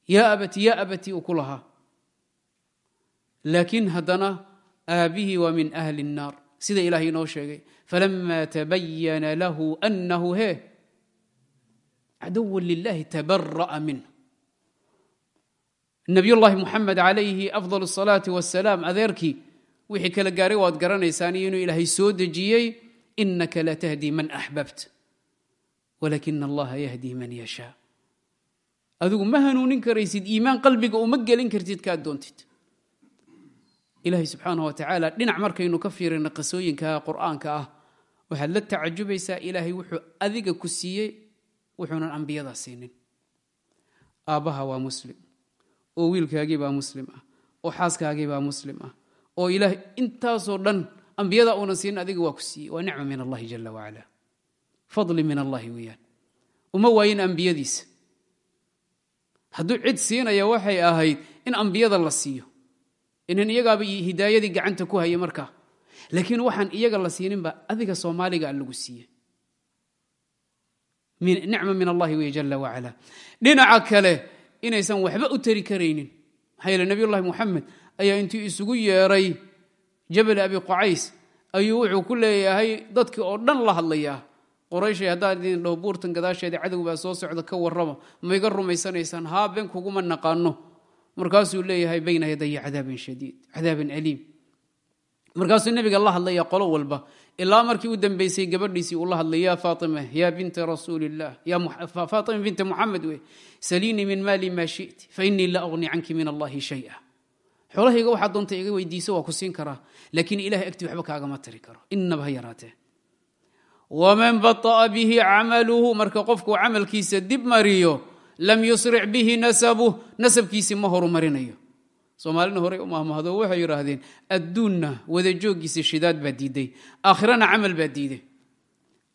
ya abati ya abati uu ku lahaa laakiin haddana aabihii waa min ahli الnaar sida ilahay inoo sheegay falama tabayana lahu anahu he caduwa lilahi tabara'a minh nabiyullaahi muxamed calayhi afdal الsalaaةi wasalaam adeerkii wixii kala gaaray waad garanaysaan iyo inuu ilaahay soo dejiyey inaka la tahdi man axbabt walakina allaha yahdi man yashaa adigu ma hanuunin karaysid iimaan qalbiga uma gelin kartid kaad doontid ilaahay subxaanah wa tacaala dhinac markaynu ka fiirina qisooyinka qur'aanka ah waxaad la tacajubaysaa ilaahay wuxuu adiga ku siiyey wuxuunan ambiyadaa siinin aabbaha waa muslim oo wiilkaagii baa muslim ah oo xaaskaagii baa muslim ah oo ilaahay intaasoo dhan ambiyada uunan siinin adiga waa ku siiyey. Waa nicma min allahi jala wacala. Fadli min allahi weeyaan. Uma waayin ambiyadiisa. Hadduu cid siinaya waxay ahayd in ambiyada la siiyo. Inan iyagaaba hidaayadii gacanta ku haya markaa laakiin waxaan iyaga la siininba adiga soomaaliga lagu siiye nicma min allahi wey jala wacala. Dhinaca kale inaysan waxba u tari karaynin. Maxaa yeele nabiyullahi muxamed ayaa intuu isugu yeeray jabal abi qucays ayuu wuxuu ku leeyahay dadkii oo dhan la hadlayaa. Qorayshay haddaan idin dhaho buurtan gadaasheeda cadow baa soo socda ka warrama maiga rumaysanaysaan haa been kuguma naqaano. Markaasuu leeyahay bayna yadaya cadaabin shadiid cadaabin aliim. Markaasuu nebiga la hadlaya qolo walba. Ilaa markii u dambeysay gabadhiisii uu la hadlay faatima ya binta rasuuli illah faatima binta muxamed wey saliinii min maali maa shiti fainii la aqni canki min allahi shaya xoolahayga waxaa doonta iga weydiiso waa ku siin karaa laakiin ilahay agtii waxba kaagama tari karo. Inaba ha yaraatee waman baطa'a bihi camaluhu marka qofku camalkiisa dib mariyo lam yusric bihi nasabuh nasabkiisi ma horumarinayo. Soomaalina horey u mahmahdo waxay yidhaahdeen adduunna wada jooggiisa shidaad baa diiday aakhirana camal baa diiday.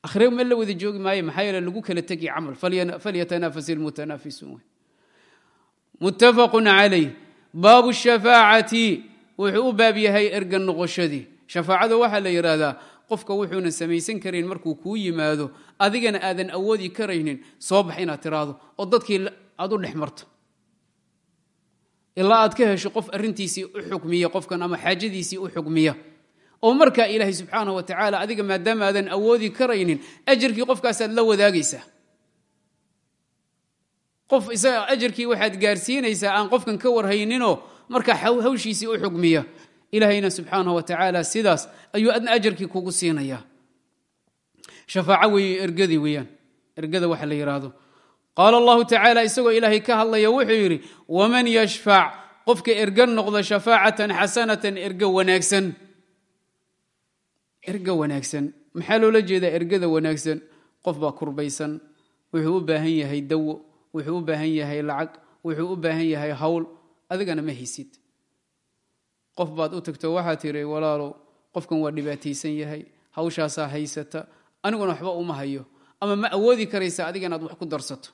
Akhire ma la wada joogi maayo maxaa yeele lagu kala tegi camal. Falyatanafas ilmutanaafisuun muttafaqun calayh baabu shafaacati wuxuu u baab yahay erga noqoshadii shafaacada waxaa la yidhaahdaa qofka wuxuunan samaysan karayn markuu kuu yimaado adigana aadan awoodi karaynin soo bax inaad tiraahdo oo dadkii aad u dhex marto. Ilaa aad ka hesho qof arrintiisii u xukmiya qofkan ama xaajadiisii u xukmiya. Oo markaa ilaahay subxaanah wa tacaala adiga maadaama aadan awoodi karaynin ajarkii qofkaasaad la wadaagaysaa qof isaga ajarkii waxaad gaarsiinaysaa aan qofkan ka warhayninoo markaa hawshiisii u xukmiya ilaahayna subxaanah wa tacaala sidaas ayuu adna ajarkii kugu siinayaa shafaaco weeye ergadii weeyaan. Ergada waxa la yidhaahdo qaala allahu tacaala isagoo ilaahay ka hadlaya wuxuu yidhi waman yashfac qofka erga noqda shafaacatan xasanatan erga wanaagsan. Erga wanaagsan. Maxaa loola jeedaa ergada wanaagsan? Qof baa kurbaysan. Wuxuu u baahan yahay dawo wuxuu u baahan yahay lacag wuxuu u baahan yahay hawl adigana ma haysid qof baad u tagto waxaa tiri walaalow qofkan waa dhibaataysan yahay hawshaasaa haysata aniguna waxba uma hayo ama ma awoodi karaysa adiga inaad wax ku darsato.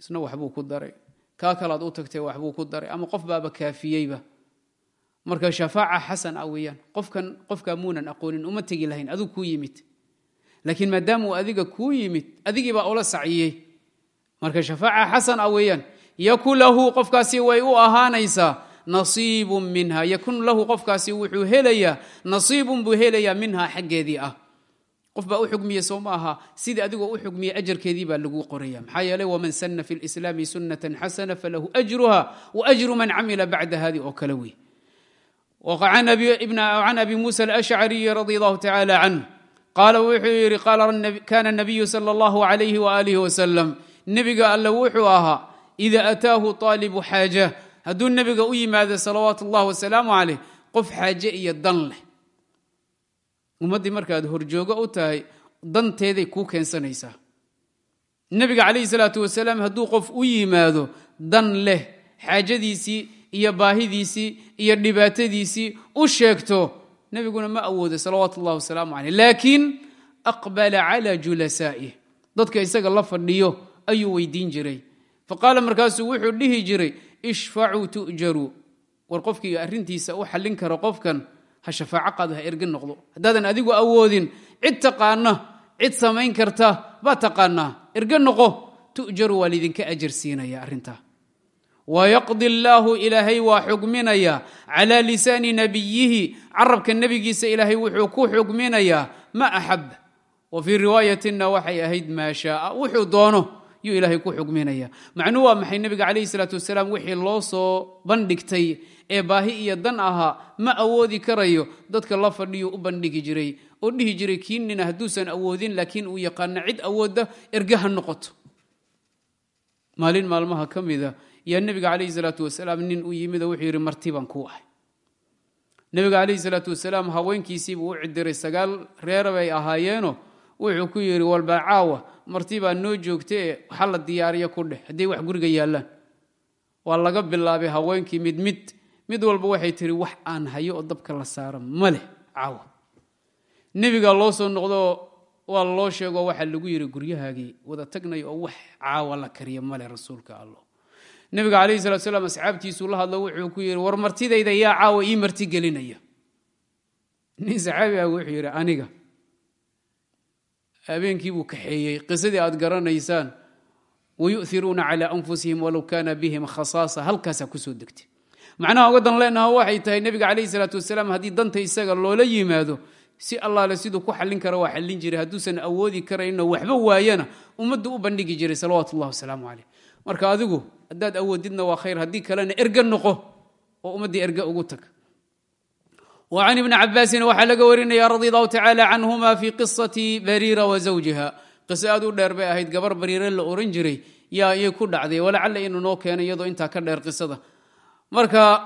Isna waxbuu ku daray. Kaa kalaad u tagtay waxbuu ku daray. Ama qof baaba kaafiyeyba. Marka shafaaca xasan ah weeyaan qofkan qofkaa muunan aqoonin uma tegi lahayn aduu kuu yimid. Laakiin maadaama uu adiga kuu yimid adigiibaa ula saciyey marka shafaaca xasan ah weeyaan yakun lahu qofkaasi way u ahaanaysaa nasiibun minha. Yakun lahu qofkaasi wuxuu helayaa nasiibun buu helayaa minha xaggeedii ah. Qof baa u xugmiye soo ma aha sidii adigoo u xugmiye ajarkeedii baa lagu qoraya. Maxaa yeeley waman sana fi lislaami sunnatan xasana falahu ajruha wa ajru man camila bacda hadi oo kale wey can abi musa alashcariyi radi allahu tacala canh qaala wuxuu yidhi kana nabiyu sala allahu alayhi waalihi wasalam nebiga alle wuxuu ahaa ida ataahu taalibu xaaja. Hadduu nebiga u yimaado salawaatu اllah wasalaamu calayh qof xaaje iyo dan leh. Ummaddii markaad horjoogo u tahay danteeday kuu keensanaysaa. Nebiga calayhi salaatu wasalaam hadduu qof u yimaado dan leh xaajadiisii iyo baahidiisii iyo dhibaatadiisii u sheegto nebiguna ma awoodo salawaatu اllah wasalaamu calayh. Laakiin aqbala cala julasaa'ih dadka isaga la fadhiyo ayuu weydiin jiray. Faqaala markaasuu wuxuu dhihi jiray ishfacuu tu'jaruu war qofkii arrintiisa u xallin karo qofkan ha shafaaco qaado ha erge noqdo. Haddaadan adigu awoodin cid taqaana cid samayn karta baa taqaanaa erge noqo tu'jaru waa lidinka ajar siinaya arrintaa wayaqdi allaahu ilaahay waa xugminaya calaa lisaani nabiyihi carabka nebigiisa ilaahay wuxuu ku xugminayaa ma axab wa fii riwaayatina waxay ahayd maa shaaa. Wuxuu doono yuu ilaahay ku xugminaya macnuhu waa maxay? Nebiga calayhi salaatu wasalaam wixii loo soo bandhigtay ee baahi iyo dan ahaa ma awoodi karayo dadka la fadhiyu u bandhigi jiray. Oo dhihi jiray kiinina hadduusan awoodin laakiin uu yaqaana cid awoodda erge ha noqoto. Maalin maalmaha ka mida yaa nebiga calayhi salaatu wasalaam nin u yimid wuxuu yidhi marti baan kuu ahay. Nebiga calayhi salaatu wasalaam haweenkiisiibuu u cidiray sagaal reera ahaayeeno wuxuu ku yidhi walba caawa marti baa noo joogtae waxa la diyaariya ku dheh hadday wax guriga yaallaan waa laga bilaabay haweenkii mid mid mid walba waxay tihi wax aan hayo oo dabka la saaro ma leh caawa. Nebigaa loo soo noqdo waa loo sheego waxaa lagu yidhi guryahaagii wada tagnay oo wax caawa la kariya maleh rasuulka allah nebiga calayhi salatu salaam asxaabtiisuu la hadlo wuxuu ku yidhi war martidayda yaa caawa ii marti gelinaya nin saxaabi ah wuxuu yidhi aniga habeenkii buu kaxeeyey. Qisadii aad garanaysaan wayu'iruuna calaa anfusihim walow kaana bihim khasaasa. Halkaasaa ku soo degtay. Macnaha uga dan leenaha waxay tahay nebiga calayhi salaatu wasalaam haddii danta isaga loola yimaado si allaale siduu ku xallin kara waa xallin jiray. Hadduusan awoodi karayno waxba waayana ummaddu u bandhigi jiray salawaatu ullahi wasalaamu caleyh marka adigu haddaad awoodidna waa khayr. Haddii kalena erge noqo oo ummaddii erge ugu tag can ibni cabaasin waxaa laga warinaya radi allahu tacaala canhuma fii qisati bariira wa zawjiha qiso aad u dheer bay ahayd gabar bariire la oran jiray yaa iyay ku dhacday walacalla inuu noo keenay iyadoo intaa ka dheer qisada marka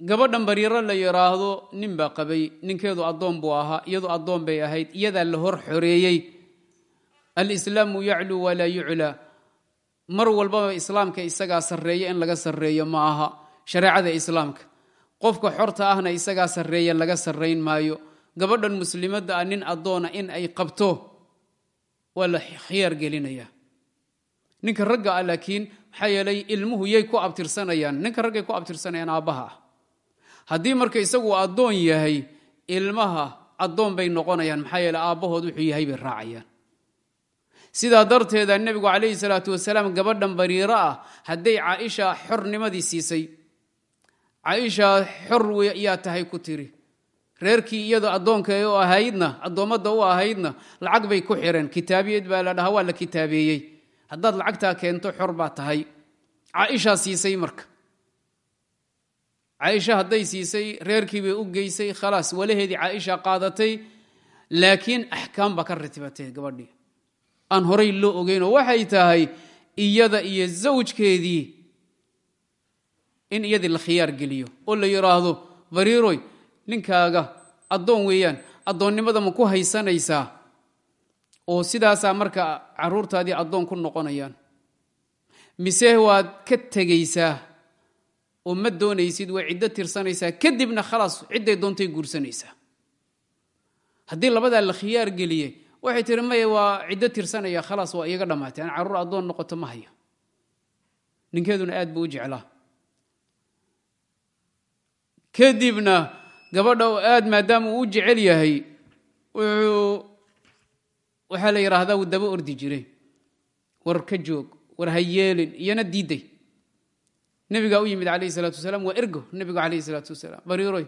gabadhan bariiro la yidhaahdo nin baa qabay ninkeedu addoon buu ahaa iyadu addoon bay ahayd iyadaa la hor xoreeyey alislaamu yacluu walaa yuclaa mar walbaba islaamka isagaa sarreeya qofka xorta ahna isagaa sarreeya laga sarrayn maayo. Gabadhan muslimadda ah nin addoona in ay qabto waa la khiyaar gelinaya. Ninka ragga ah laakiin maxaa yeelay ilmuhu yay ku abtirsanayaan. Ninka raggay ku abtirsanayaan aabbaha ah. Haddii marka isagu addoon yahay ilmaha addoon bay noqonayaan. Maxaa yeele aabbahood wuxuu yahay bay raacayaan. Sidaa darteeda nebigu calayhi salaatu wasalaam gabadhan bariiro ah hadday caaisha xornimadii siisay caaisha xor yaa tahay ku tiri. Reerkii iyadoo addoonka u ahaydna addoommadda u ahaydna lacag bay ku xireen. Kitaabiyeed baa la dhahaa waa la kitaabeeyey. Haddaad lacagtaa keento xor baa tahay. Caaishaa siisay marka. Caaisha hadday siisay reerkii bay u geysay khalaas walaheedii caaisha qaadatay. Laakiin axkaam baa ka ratibatay gabadhii. Aan horay loo ogeynoo waxay tahay iyada iyo zawjkeedii in iyadii la khiyaar geliyo oo la yidhaahdo bariiroy ninkaaga addoon weeyaan addoonnimada ma ku haysanaysaa? oo sidaasaa marka caruurtaadii addoon ku noqonayaan. Mise waad ka tegaysaa oo ma doonaysid way ciddo tirsanaysaa kadibna khalaas cidday doontay guursanaysaa. Haddii labadaa la khiyaar geliyey waxay tiri maya waa ciddo tirsanaya khalaas waa iyaga dhammaatay aan carruur addoon noqoto ma hayo ninkeeduna aad buu u jeclaa kadibna gabadha oo aad maadaama uu jecel yahay wuxuu waxaa la yidhaahdaa wuu daba ordi jiray. War ka joog war ha yeelin iyona diidday nebigaa u yimid calayhi salaatu wasalaam waa ergo nebigu calayhi salaatu wasalaam. Bariiroy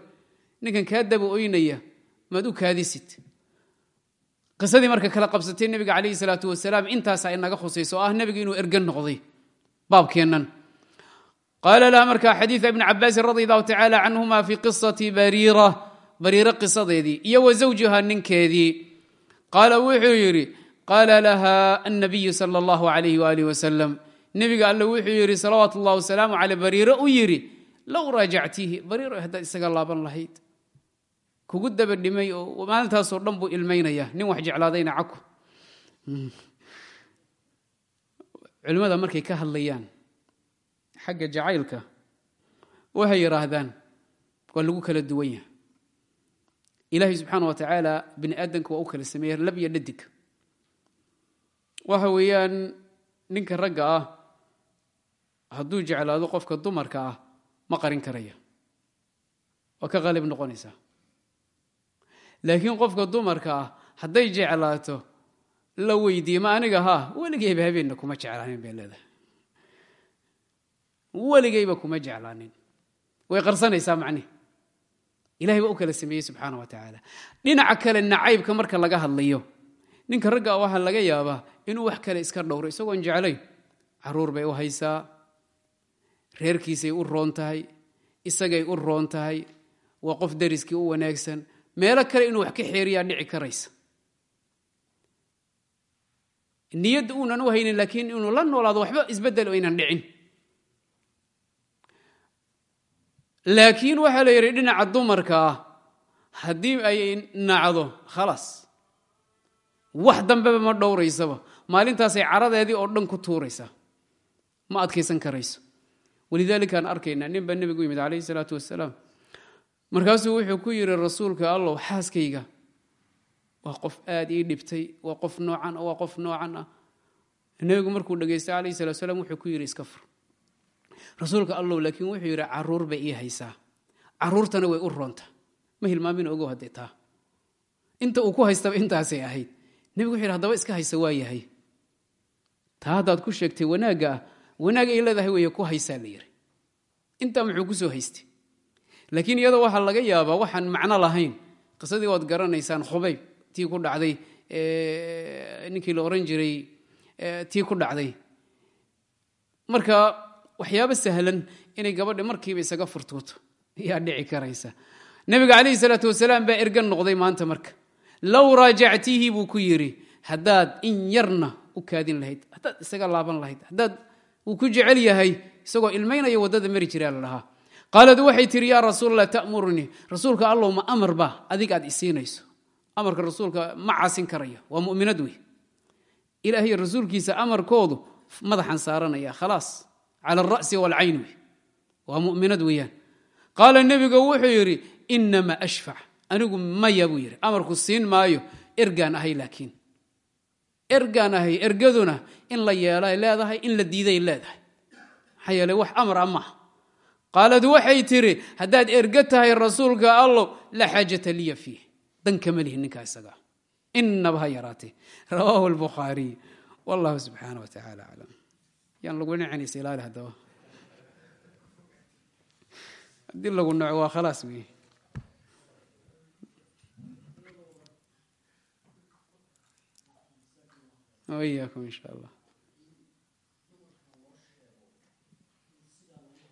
ninkan kaa daba oynaya maad u kaadisid. Qisadii marka kala qabsatay nebiga calayhi salaatu wasalaam intaasaa inaga khusayso oo ah nebiga inuu erge noqday baabkeennan qaala laha markaa xadiida ibni cabaasin radi allahu tacaala canhuma fi qisati bariira bariiro qisadeedii iyo wa zawjiha ninkeedii qaala wuxuu yidhi qaala laha annabiyu sala allahu alayh waalih wasalam nebiga alle wuxuu yidhi salawaatu ullahi wasalaamu caley bariiro u yidhi low raajactiihi bariiro haddaad isaga laaban lahayd kugu daba dhimay oo maalintaasoo dhan buu ilmaynaya nin wax jeclaadayna caku culimmada markay ka hadlayaan xagga jacaylka waxay yidhaahdaan waa lagu kala duwan yahay. Ilaahay subxaana wa tacaala bini aadamka waa u kala sameeya lab iyo dhadig. Waxa weeyaan ninka ragga ah hadduu jeclaado qofka dumarka ah ma qarin karaya. Waa ka qalib noqonaysaa. Laakiin qofka dumarka ah hadday jeclaato la weydiiye ma aniga haa weligeyba habeenna kuma jeclaanin bay leedahay weligeyba kuma jeclaanin. Way qarsanaysaa macnihi ilahay baa u kala sameeyey subxaana wa tacaala. Dhinaca kale nacaybka marka laga hadlayo ninka ragga waxaa laga yaabaa inuu wax kale iska dhowro isagoon jeclayn. Caruur bay u haysaa reerkiisay u roon tahay isagay u roon tahay waa qof dariskii u wanaagsan. Meelo kale inuu wax ka xeeriyaa dhici karaysa. Niyadda uunan u haynin laakiin inuu la noolaado waxba isbeddel aynan dhicin laakiin waxaa la yidhi dhinaca dumarka ah haddii ay nacdo khalaas wax dambeba ma dhowraysaba. Maalintaasay caradeedii oo dhan ku tuuraysaa ma adkaysan karayso. Walidalikaan arkaynaa nin baa nebigu yimid calayhi salaatu wasalaam markaasuu wuxuu ku yidhi rasuulka allow xaaskayga. Waa qof aad ii dhibtay waa qof noocan waa qof noocan ah. Nebigu markuu dhegaystay calayhi salatu wasalaam wuxuu ku yidhi iska fur rasuulka allow laakiin wuxuu yidhi carruur bay ii haysaa. Caruurtana way u roonta ma hilmaamin ogow haddee taa. Inta uu ku haystaba intaasay ahayd. Nebigu wuxu yidhi hadaba iska haysa waa yahay. Taa haddaad ku sheegtay wanaagga ah wanaag ay leedahay weeye ku haysaa la yidhi. Intaa muxuu ku soo haystay? Laakiin iyadoo waxaa laga yaabaa waxaan macno lahayn. Qisadii waad garanaysaan khubayb tii ku dhacday ninkii la oran jiray tii ku dhacday. Marka waxyaabo sahlan inay gabadha markiiba isaga furtuuto. Yaa dhici karaysa. Nebiga calayhi salaatu wasalaam baa ergan noqday maanta marka. Low raajactihi buu ku yidhi haddaad in yarna u kaadin lahayd haddaad isaga laaban lahayd haddaad wuu ku jecel yahay isagoo ilmaynaya waddada mari jiraa la dhahaa qaalad waxay tihi yaa rasuulallah ta'murnii rasuulka allow ma amar ba adig aad isiinayso amarka rasuulka ma casin karaya waa mu'minad wey ilaahay rasuulkiisa amarkoodu madaxan saaranaya khalaas cala alra'si waalcayn wey waa mu'minad weeyaan. qaala nebiga wuxuu yidhi inama ashfac anigu maya buu yidhi amarku siin maayo ergaan ahay laakiin ergaan ahay ergaduna in la yeelay leedahay in la diiday leedahay maxaa yeeley wax amar a maaha qaalad waxay tidhi haddaad erga tahay rasuulka allow laa xaajata liya fiih dan kama lihi ninkaa isagaa inaba ha yaraatee rawaahu albukhaariy wallahu subxaana wa tacaala aclam yaan lagu nicinaysa ilaali haddaba haddii lagu naco waa khalaas wey وإياكم إن شاء الله